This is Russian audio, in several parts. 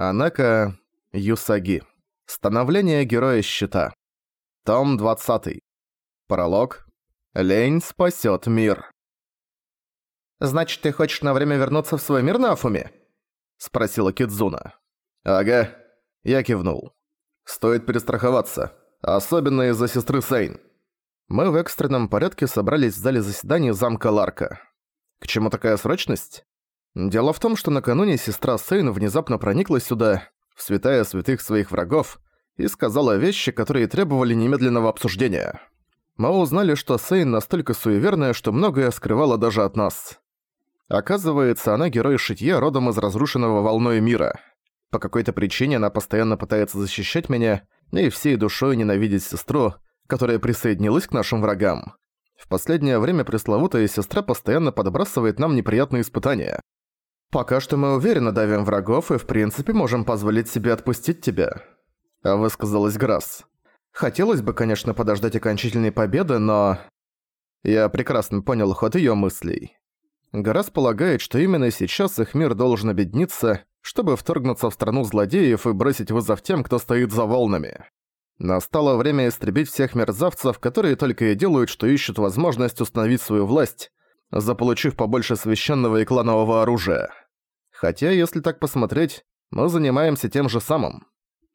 Анака Юсаги. Становление Героя Щита. Том 20. Пролог. Лень спасет мир. «Значит, ты хочешь на время вернуться в свой мир на Афуме?» — спросила Кидзуна. «Ага». Я кивнул. «Стоит перестраховаться. Особенно из-за сестры Сейн». Мы в экстренном порядке собрались в зале заседаний замка Ларка. К чему такая срочность? Дело в том, что накануне сестра Сейн внезапно проникла сюда, в святая святых своих врагов, и сказала вещи, которые требовали немедленного обсуждения. Мы узнали, что Сейн настолько суеверная, что многое скрывала даже от нас. Оказывается, она герой шитья родом из разрушенного волной мира. По какой-то причине она постоянно пытается защищать меня и всей душой ненавидеть сестру, которая присоединилась к нашим врагам. В последнее время пресловутая сестра постоянно подбрасывает нам неприятные испытания. «Пока что мы уверенно давим врагов и в принципе можем позволить себе отпустить тебя», — высказалась Грасс. «Хотелось бы, конечно, подождать окончательной победы, но...» Я прекрасно понял ход её мыслей. Гарас полагает, что именно сейчас их мир должен объединиться, чтобы вторгнуться в страну злодеев и бросить вызов тем, кто стоит за волнами. Настало время истребить всех мерзавцев, которые только и делают, что ищут возможность установить свою власть, заполучив побольше священного и кланового оружия. Хотя, если так посмотреть, мы занимаемся тем же самым.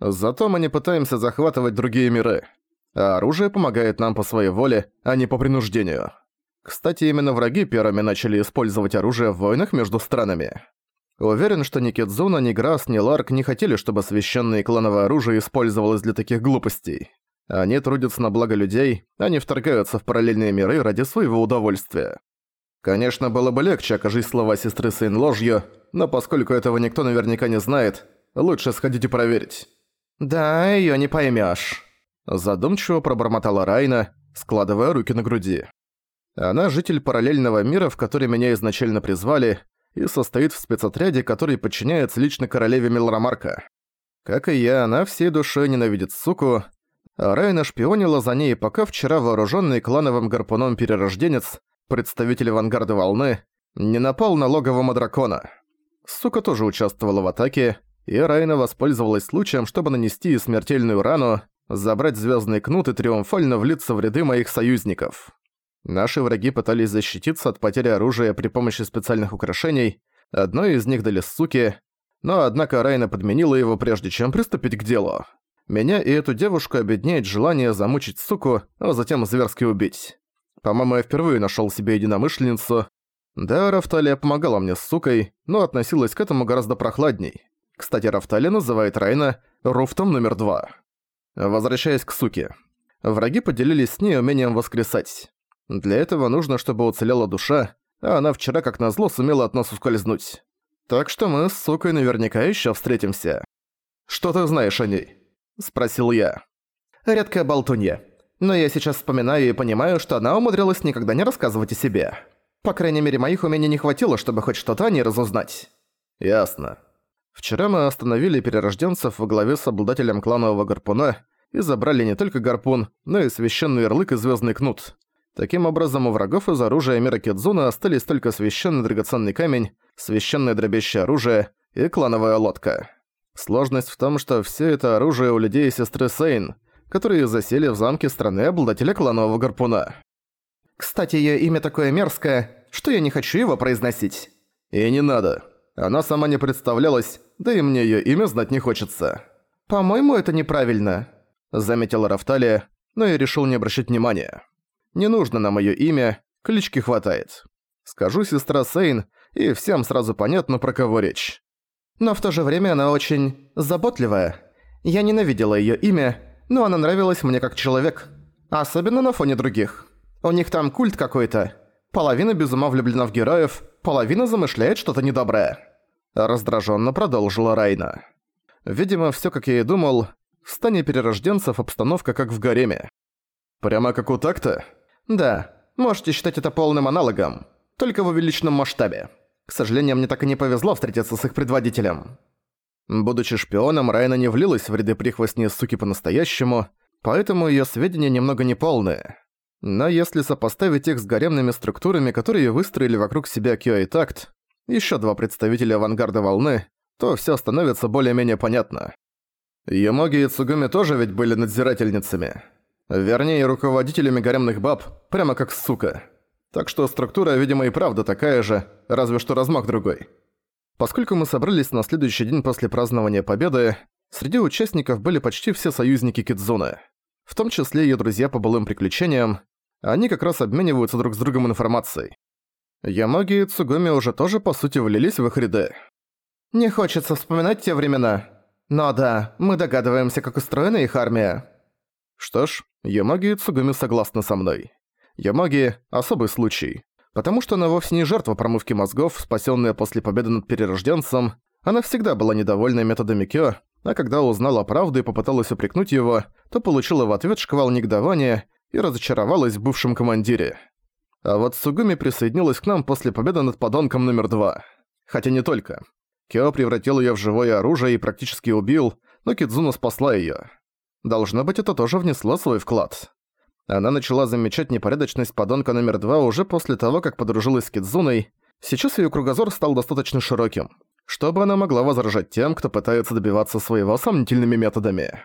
Зато мы не пытаемся захватывать другие миры, а оружие помогает нам по своей воле, а не по принуждению. Кстати, именно враги первыми начали использовать оружие в войнах между странами. Уверен, что ни Кидзуна, ни Грасс, ни Ларк не хотели, чтобы священное клановое оружие использовалось для таких глупостей. Они трудятся на благо людей, они вторгаются в параллельные миры ради своего удовольствия. Конечно, было бы легче окажись слова сестры Сейн ложью, но поскольку этого никто наверняка не знает, лучше сходить и проверить. «Да, её не поймёшь», – задумчиво пробормотала Райна, складывая руки на груди. Она житель параллельного мира, в который меня изначально призвали, и состоит в спецотряде, который подчиняется лично королеве Милрамарка. Как и я, она всей душой ненавидит суку, а Райна шпионила за ней, пока вчера вооруженный клановым гарпуном перерожденец представитель авангарда волны, не напал на логово дракона. Сука тоже участвовала в атаке, и Райна воспользовалась случаем, чтобы нанести смертельную рану, забрать звездный кнут и триумфально влиться в ряды моих союзников. Наши враги пытались защититься от потери оружия при помощи специальных украшений, одно из них дали суке, но однако Райна подменила его прежде чем приступить к делу. Меня и эту девушку объединяет желание замучить суку, а затем зверски убить. По-моему, я впервые нашёл себе единомышленницу. Да, Рафталия помогала мне с сукой, но относилась к этому гораздо прохладней. Кстати, Рафталия называет Райна Руфтом номер два. Возвращаясь к суке. Враги поделились с ней умением воскресать. Для этого нужно, чтобы уцелела душа, а она вчера, как назло, сумела от нас ускользнуть. Так что мы с сукой наверняка ещё встретимся. «Что ты знаешь о ней?» – спросил я. «Редкая болтунья но я сейчас вспоминаю и понимаю, что она умудрилась никогда не рассказывать о себе. По крайней мере, моих умений не хватило, чтобы хоть что-то о ней разузнать. Ясно. Вчера мы остановили перерожденцев во главе с обладателем кланового гарпуна и забрали не только гарпун, но и священный ярлык и звездный кнут. Таким образом, у врагов из оружия мира Кидзуна остались только священный драгоценный камень, священное дробящее оружие и клановая лодка. Сложность в том, что все это оружие у людей сестры Сейн – которые засели в замке страны обладателя кланового гарпуна. Кстати, её имя такое мерзкое, что я не хочу его произносить. И не надо. Она сама не представлялась, да и мне её имя знать не хочется. По-моему, это неправильно, заметила Рафталия, но я решил не обращать внимания. Не нужно нам моё имя, клички хватает. Скажу сестра Сейн, и всем сразу понятно, про кого речь. Но в то же время она очень заботливая. Я ненавидела её имя, но она нравилась мне как человек. Особенно на фоне других. У них там культ какой-то. Половина без ума влюблена в героев, половина замышляет что-то недоброе. Раздраженно продолжила Райна. Видимо, все как я и думал, в стане перерожденцев обстановка как в гареме. Прямо как у такта? Да, можете считать это полным аналогом, только в увеличенном масштабе. К сожалению, мне так и не повезло встретиться с их предводителем. Будучи шпионом, Райна не влилась в ряды прихвостней суки по-настоящему, поэтому её сведения немного неполные. Но если сопоставить их с гаремными структурами, которые выстроили вокруг себя Кио и Такт, ещё два представителя авангарда волны, то всё становится более-менее понятно. Ямоги и Цугуми тоже ведь были надзирательницами. Вернее, руководителями гаремных баб, прямо как сука. Так что структура, видимо, и правда такая же, разве что размах другой. Поскольку мы собрались на следующий день после празднования Победы, среди участников были почти все союзники Кидзуны. В том числе её друзья по былым приключениям, они как раз обмениваются друг с другом информацией. Ямоги и Цугуми уже тоже по сути влились в их ряды. «Не хочется вспоминать те времена. Но да, мы догадываемся, как устроена их армия». Что ж, Ямоги и Цугуми согласны со мной. Ямоги – особый случай, потому что она вовсе не жертва промывки мозгов, спасенная после победы над перерожденцем. Она всегда была недовольна методами Кё, а когда узнала правду и попыталась упрекнуть его, то получила в ответ шквал негодования и разочаровалась в бывшем командире. А вот Сугуми присоединилась к нам после победы над подонком номер два. Хотя не только. Кео превратил её в живое оружие и практически убил, но Кидзуна спасла её. Должно быть, это тоже внесло свой вклад. Она начала замечать непорядочность подонка номер два уже после того, как подружилась с Кидзуной. Сейчас её кругозор стал достаточно широким, чтобы она могла возражать тем, кто пытается добиваться своего сомнительными методами.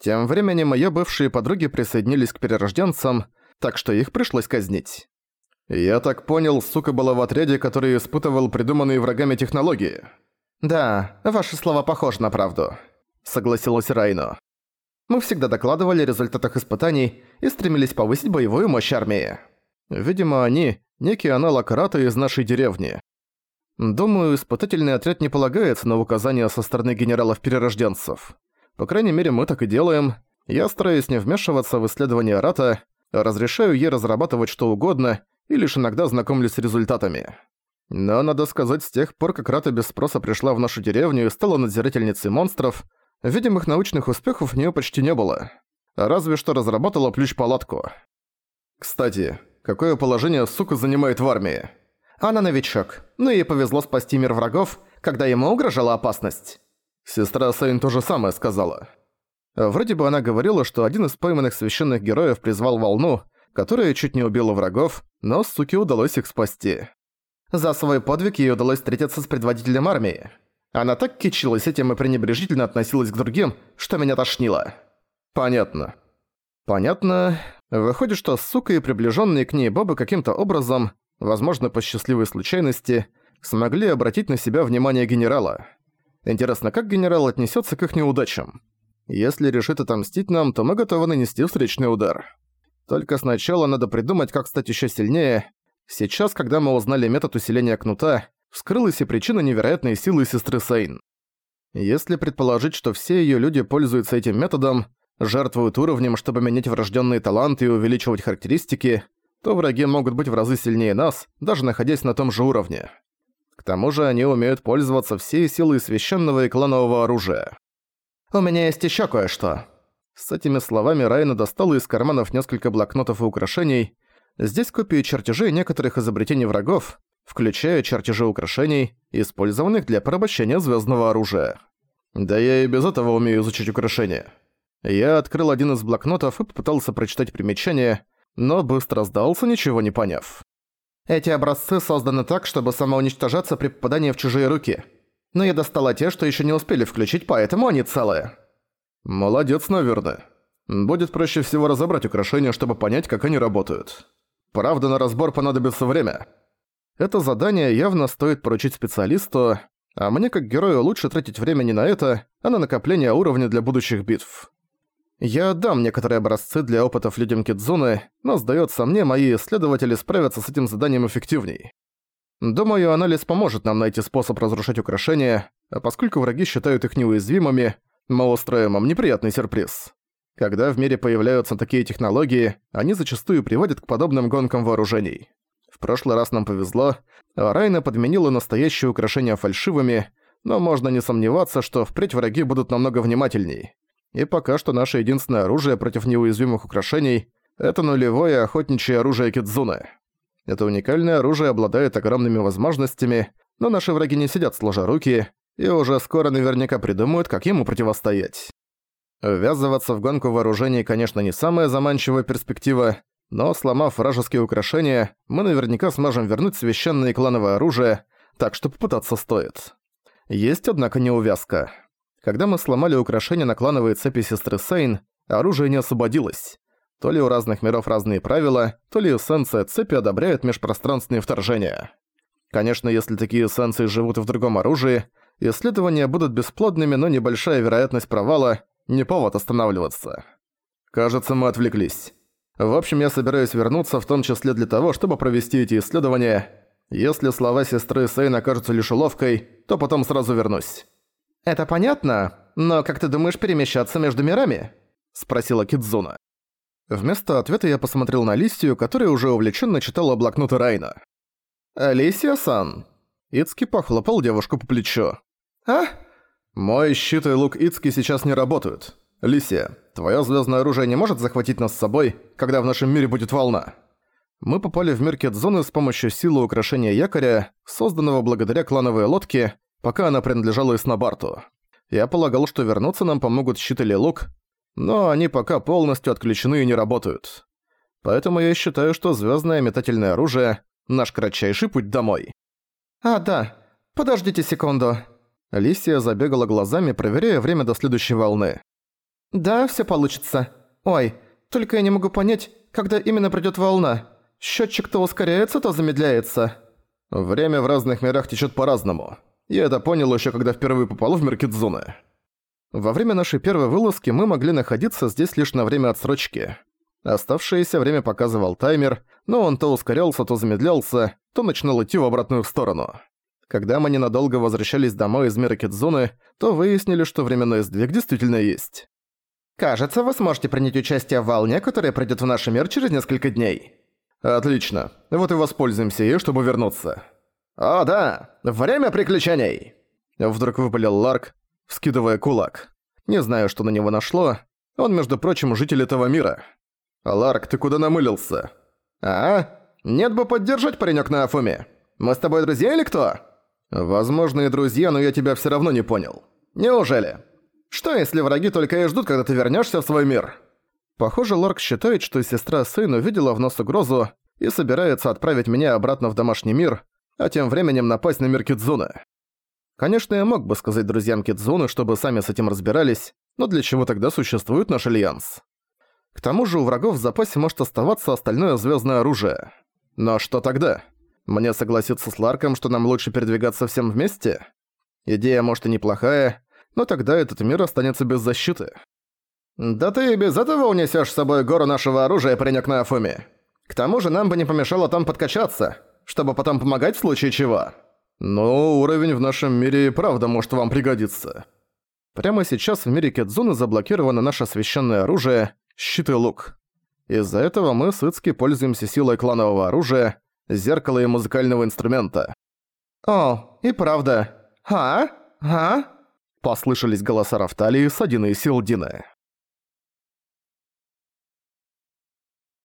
Тем временем мои бывшие подруги присоединились к перерожденцам, так что их пришлось казнить. «Я так понял, сука была в отряде, который испытывал придуманные врагами технологии». «Да, ваши слова похожи на правду», — согласилась Райно. «Мы всегда докладывали о результатах испытаний и стремились повысить боевую мощь армии. Видимо, они — некий аналог Рата из нашей деревни. Думаю, испытательный отряд не полагается на указания со стороны генералов-перерожденцев. По крайней мере, мы так и делаем. Я стараюсь не вмешиваться в исследования Рата, разрешаю ей разрабатывать что угодно и лишь иногда знакомлюсь с результатами. Но, надо сказать, с тех пор, как Рата без спроса пришла в нашу деревню и стала надзирательницей монстров, видимых научных успехов у неё почти не было. Разве что разработала плющ-палатку. Кстати, какое положение сука занимает в армии? Она новичок, но ей повезло спасти мир врагов, когда ему угрожала опасность. Сестра Сейн то же самое сказала. Вроде бы она говорила, что один из пойманных священных героев призвал волну, которая чуть не убила врагов, но суке удалось их спасти. За свой подвиг ей удалось встретиться с предводителем армии. Она так кичилась этим и пренебрежительно относилась к другим, что меня тошнило. Понятно. Понятно. Выходит, что сука и приближенные к ней бабы каким-то образом, возможно, по счастливой случайности, смогли обратить на себя внимание генерала. Интересно, как генерал отнесется к их неудачам? Если решит отомстить нам, то мы готовы нанести встречный удар. Только сначала надо придумать, как стать еще сильнее. Сейчас, когда мы узнали метод усиления кнута, вскрылась и причина невероятной силы сестры Сейн. Если предположить, что все ее люди пользуются этим методом, жертвуют уровнем, чтобы менять врожденные таланты и увеличивать характеристики, то враги могут быть в разы сильнее нас, даже находясь на том же уровне. К тому же они умеют пользоваться всей силой священного и кланового оружия. «У меня есть еще кое-что», с этими словами Райна достала из карманов несколько блокнотов и украшений. Здесь копии чертежей некоторых изобретений врагов, включая чертежи украшений, использованных для порабощения звездного оружия. Да я и без этого умею изучить украшения. Я открыл один из блокнотов и попытался прочитать примечание, но быстро сдался, ничего не поняв. Эти образцы созданы так, чтобы самоуничтожаться при попадании в чужие руки. Но я достала те, что еще не успели включить, поэтому они целые. «Молодец, наверное. Будет проще всего разобрать украшения, чтобы понять, как они работают. Правда, на разбор понадобится время. Это задание явно стоит поручить специалисту, а мне как герою лучше тратить время не на это, а на накопление уровня для будущих битв. Я отдам некоторые образцы для опытов людям Кидзуны, но, сдается мне, мои исследователи справятся с этим заданием эффективней. Думаю, анализ поможет нам найти способ разрушать украшения, а поскольку враги считают их неуязвимыми, мы устроим вам неприятный сюрприз. Когда в мире появляются такие технологии, они зачастую приводят к подобным гонкам вооружений. Прошлый раз нам повезло, Райна подменила настоящие украшения фальшивыми, но можно не сомневаться, что впредь враги будут намного внимательней. И пока что наше единственное оружие против неуязвимых украшений — это нулевое охотничье оружие Кидзуны. Это уникальное оружие обладает огромными возможностями, но наши враги не сидят сложа руки, и уже скоро наверняка придумают, как ему противостоять. Ввязываться в гонку вооружений, конечно, не самая заманчивая перспектива, но сломав вражеские украшения, мы наверняка сможем вернуть священное клановое оружие, так что попытаться стоит. Есть, однако, неувязка. Когда мы сломали украшение на клановой цепи сестры Сейн, оружие не освободилось. То ли у разных миров разные правила, то ли эссенция цепи одобряет межпространственные вторжения. Конечно, если такие эссенции живут в другом оружии, исследования будут бесплодными, но небольшая вероятность провала – не повод останавливаться. Кажется, мы отвлеклись. В общем, я собираюсь вернуться, в том числе для того, чтобы провести эти исследования. Если слова сестры Сейн окажутся лишь уловкой, то потом сразу вернусь. «Это понятно, но как ты думаешь перемещаться между мирами?» – спросила Кидзуна. Вместо ответа я посмотрел на Лисию, которая уже увлеченно читала блокноты Райна. «Алисия-сан!» Ицки похлопал девушку по плечу. «А?» «Мой щит и лук Ицки сейчас не работают. Лисия, твое звездное оружие не может захватить нас с собой, когда в нашем мире будет волна?» Мы попали в мир Кетзоны с помощью силы украшения якоря, созданного благодаря клановой лодке, пока она принадлежала Иснобарту. Я полагал, что вернуться нам помогут щит или лук, но они пока полностью отключены и не работают. Поэтому я считаю, что звездное метательное оружие – наш кратчайший путь домой. «А, да. Подождите секунду». Лисия забегала глазами, проверяя время до следующей волны. «Да, все получится. Ой, только я не могу понять, когда именно придёт волна. Счётчик то ускоряется, то замедляется». «Время в разных мирах течёт по-разному. Я это понял ещё, когда впервые попал в мир Кидзуны. Во время нашей первой вылазки мы могли находиться здесь лишь на время отсрочки. Оставшееся время показывал таймер, но он то ускорялся, то замедлялся, то начинал идти в обратную сторону. Когда мы ненадолго возвращались домой из мира Кидзуны, то выяснили, что временной сдвиг действительно есть. «Кажется, вы сможете принять участие в волне, которая придёт в наш мир через несколько дней». «Отлично. Вот и воспользуемся ей, чтобы вернуться». «О, да! Время приключений!» Вдруг выпалил Ларк, вскидывая кулак. Не знаю, что на него нашло. Он, между прочим, житель этого мира. «Ларк, ты куда намылился?» «А? Нет бы поддержать паренёк на Афуме. Мы с тобой друзья или кто?» «Возможно, и друзья, но я тебя всё равно не понял. Неужели? Что, если враги только и ждут, когда ты вернёшься в свой мир?» Похоже, Ларк считает, что сестра Сын увидела в нас угрозу и собирается отправить меня обратно в домашний мир, а тем временем напасть на мир Кидзуны. Конечно, я мог бы сказать друзьям Кидзуны, чтобы сами с этим разбирались, но для чего тогда существует наш альянс? К тому же у врагов в запасе может оставаться остальное звездное оружие. Но что тогда? Мне согласиться с Ларком, что нам лучше передвигаться всем вместе? Идея может и неплохая, но тогда этот мир останется без защиты. «Да ты и без этого унесешь с собой гору нашего оружия, паренёк на Афуме. К тому же нам бы не помешало там подкачаться, чтобы потом помогать в случае чего». Но уровень в нашем мире правда может вам пригодиться. Прямо сейчас в мире Кедзуны заблокировано наше священное оружие – щит и лук. Из-за этого мы с Ицки пользуемся силой кланового оружия, зеркала и музыкального инструмента. «О, и правда. А? А?» Послышались голоса Рафталии, Садины и Силдины.